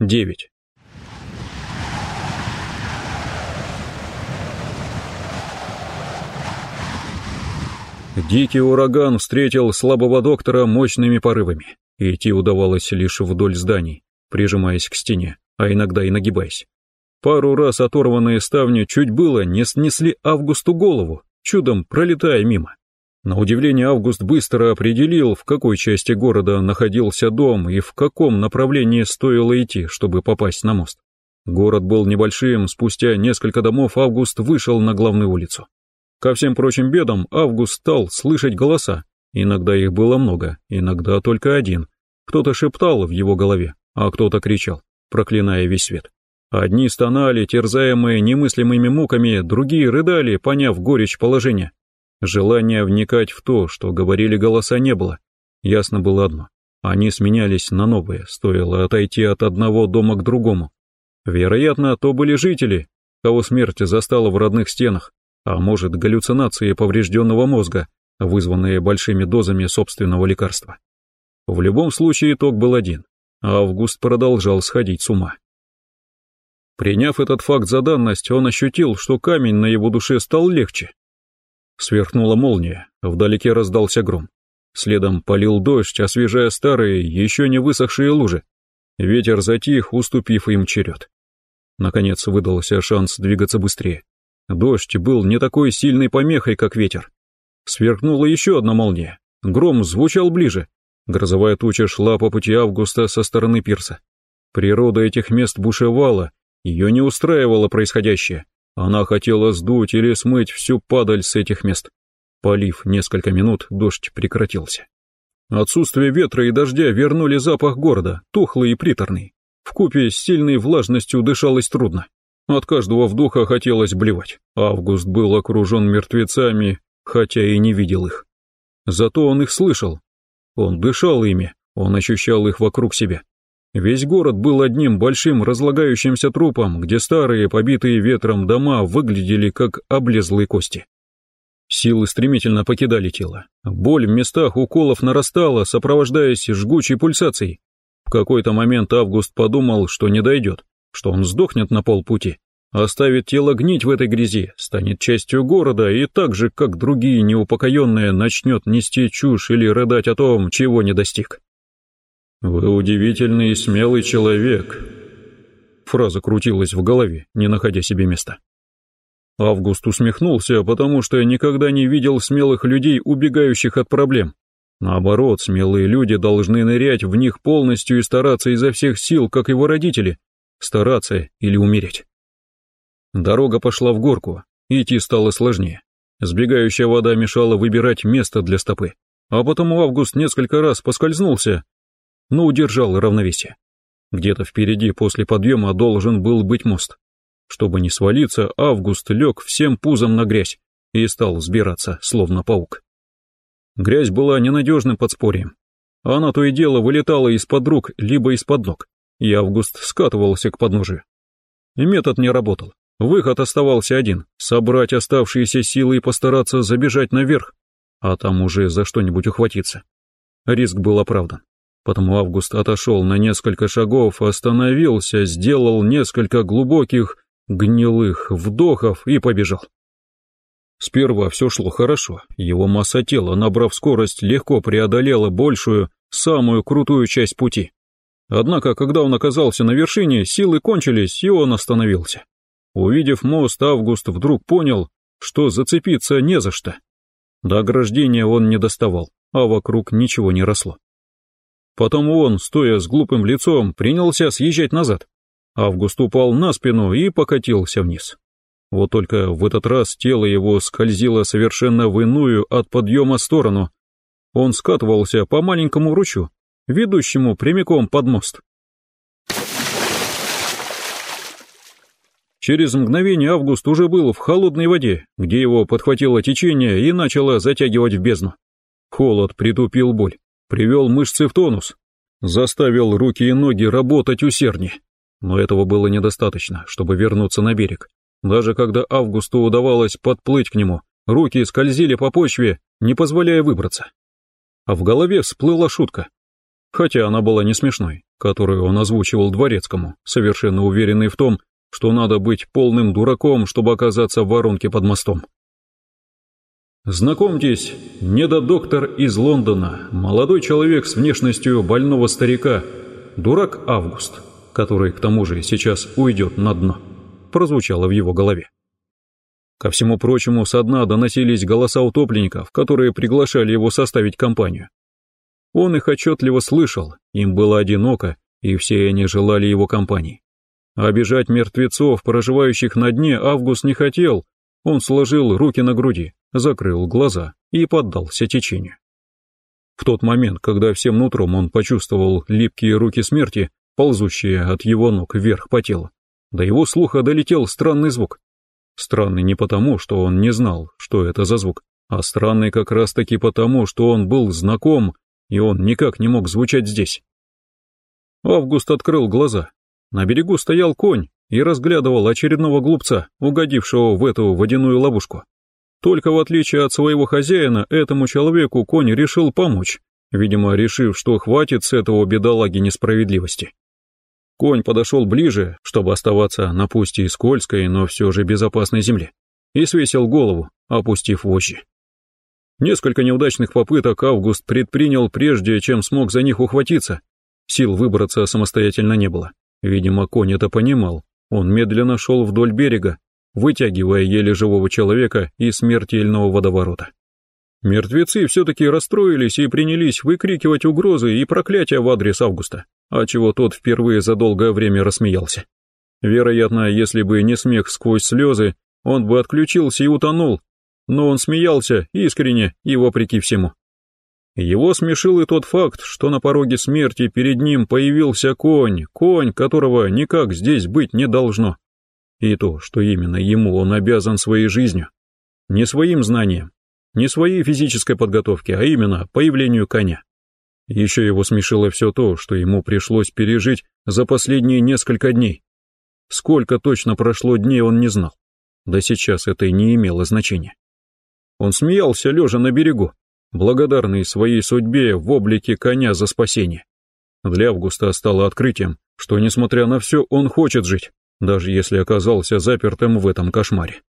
9. Дикий ураган встретил слабого доктора мощными порывами. Идти удавалось лишь вдоль зданий, прижимаясь к стене, а иногда и нагибаясь. Пару раз оторванные ставни чуть было не снесли Августу голову, чудом пролетая мимо. На удивление Август быстро определил, в какой части города находился дом и в каком направлении стоило идти, чтобы попасть на мост. Город был небольшим, спустя несколько домов Август вышел на главную улицу. Ко всем прочим бедам Август стал слышать голоса. Иногда их было много, иногда только один. Кто-то шептал в его голове, а кто-то кричал, проклиная весь свет. Одни стонали, терзаемые немыслимыми муками, другие рыдали, поняв горечь положения. Желания вникать в то, что говорили голоса, не было. Ясно было одно. Они сменялись на новые, стоило отойти от одного дома к другому. Вероятно, то были жители, кого смерть застала в родных стенах, а может, галлюцинации поврежденного мозга, вызванные большими дозами собственного лекарства. В любом случае итог был один. Август продолжал сходить с ума. Приняв этот факт за данность, он ощутил, что камень на его душе стал легче, Сверхнула молния, вдалеке раздался гром. Следом полил дождь, освежая старые, еще не высохшие лужи. Ветер затих, уступив им черед. Наконец выдался шанс двигаться быстрее. Дождь был не такой сильной помехой, как ветер. Сверкнула еще одна молния. Гром звучал ближе. Грозовая туча шла по пути Августа со стороны пирса. Природа этих мест бушевала, ее не устраивало происходящее. Она хотела сдуть или смыть всю падаль с этих мест. Полив несколько минут, дождь прекратился. Отсутствие ветра и дождя вернули запах города, тухлый и приторный. Вкупе с сильной влажностью дышалось трудно. От каждого вдоха хотелось блевать. Август был окружен мертвецами, хотя и не видел их. Зато он их слышал. Он дышал ими, он ощущал их вокруг себя. Весь город был одним большим разлагающимся трупом, где старые, побитые ветром дома выглядели как облезлые кости. Силы стремительно покидали тело. Боль в местах уколов нарастала, сопровождаясь жгучей пульсацией. В какой-то момент Август подумал, что не дойдет, что он сдохнет на полпути, оставит тело гнить в этой грязи, станет частью города и так же, как другие неупокоенные, начнет нести чушь или рыдать о том, чего не достиг. «Вы удивительный и смелый человек», — фраза крутилась в голове, не находя себе места. Август усмехнулся, потому что никогда не видел смелых людей, убегающих от проблем. Наоборот, смелые люди должны нырять в них полностью и стараться изо всех сил, как его родители. Стараться или умереть. Дорога пошла в горку, идти стало сложнее. Сбегающая вода мешала выбирать место для стопы. А потом Август несколько раз поскользнулся, но удержал равновесие. Где-то впереди после подъема должен был быть мост. Чтобы не свалиться, Август лег всем пузом на грязь и стал взбираться, словно паук. Грязь была ненадежным подспорьем. Она то и дело вылетала из-под рук, либо из-под ног, и Август скатывался к подножию. Метод не работал. Выход оставался один — собрать оставшиеся силы и постараться забежать наверх, а там уже за что-нибудь ухватиться. Риск был оправдан. Потом Август отошел на несколько шагов, остановился, сделал несколько глубоких, гнилых вдохов и побежал. Сперва все шло хорошо, его масса тела, набрав скорость, легко преодолела большую, самую крутую часть пути. Однако, когда он оказался на вершине, силы кончились, и он остановился. Увидев мост, Август вдруг понял, что зацепиться не за что. До ограждения он не доставал, а вокруг ничего не росло. Потом он, стоя с глупым лицом, принялся съезжать назад. Август упал на спину и покатился вниз. Вот только в этот раз тело его скользило совершенно в иную от подъема сторону. Он скатывался по маленькому ручью, ведущему прямиком под мост. Через мгновение Август уже был в холодной воде, где его подхватило течение и начало затягивать в бездну. Холод притупил боль привел мышцы в тонус, заставил руки и ноги работать усерднее. Но этого было недостаточно, чтобы вернуться на берег. Даже когда Августу удавалось подплыть к нему, руки скользили по почве, не позволяя выбраться. А в голове всплыла шутка. Хотя она была не смешной, которую он озвучивал дворецкому, совершенно уверенный в том, что надо быть полным дураком, чтобы оказаться в воронке под мостом. Знакомьтесь, недодоктор из Лондона, молодой человек с внешностью больного старика, дурак Август, который, к тому же, сейчас уйдет на дно, прозвучало в его голове. Ко всему прочему, со дна доносились голоса утопленников, которые приглашали его составить компанию. Он их отчетливо слышал, им было одиноко, и все они желали его компании. Обижать мертвецов, проживающих на дне, Август не хотел, он сложил руки на груди, закрыл глаза и поддался течению. В тот момент, когда всем нутром он почувствовал липкие руки смерти, ползущие от его ног вверх по телу, до его слуха долетел странный звук. Странный не потому, что он не знал, что это за звук, а странный как раз-таки потому, что он был знаком и он никак не мог звучать здесь. Август открыл глаза. На берегу стоял конь и разглядывал очередного глупца, угодившего в эту водяную ловушку. Только в отличие от своего хозяина, этому человеку конь решил помочь, видимо, решив, что хватит с этого бедолаги несправедливости. Конь подошел ближе, чтобы оставаться на пусть и скользкой, но все же безопасной земле, и свесил голову, опустив вожжи. Несколько неудачных попыток Август предпринял прежде, чем смог за них ухватиться. Сил выбраться самостоятельно не было. Видимо, конь это понимал. Он медленно шел вдоль берега, вытягивая еле живого человека из смертельного водоворота. Мертвецы все-таки расстроились и принялись выкрикивать угрозы и проклятия в адрес Августа, а чего тот впервые за долгое время рассмеялся. Вероятно, если бы не смех сквозь слезы, он бы отключился и утонул, но он смеялся искренне и вопреки всему. Его смешил и тот факт, что на пороге смерти перед ним появился конь, конь, которого никак здесь быть не должно. И то, что именно ему он обязан своей жизнью. Не своим знанием, не своей физической подготовке, а именно появлению коня. Еще его смешило все то, что ему пришлось пережить за последние несколько дней. Сколько точно прошло дней он не знал. Да сейчас это и не имело значения. Он смеялся, лежа на берегу, благодарный своей судьбе в облике коня за спасение. Для Августа стало открытием, что, несмотря на все, он хочет жить, даже если оказался запертым в этом кошмаре.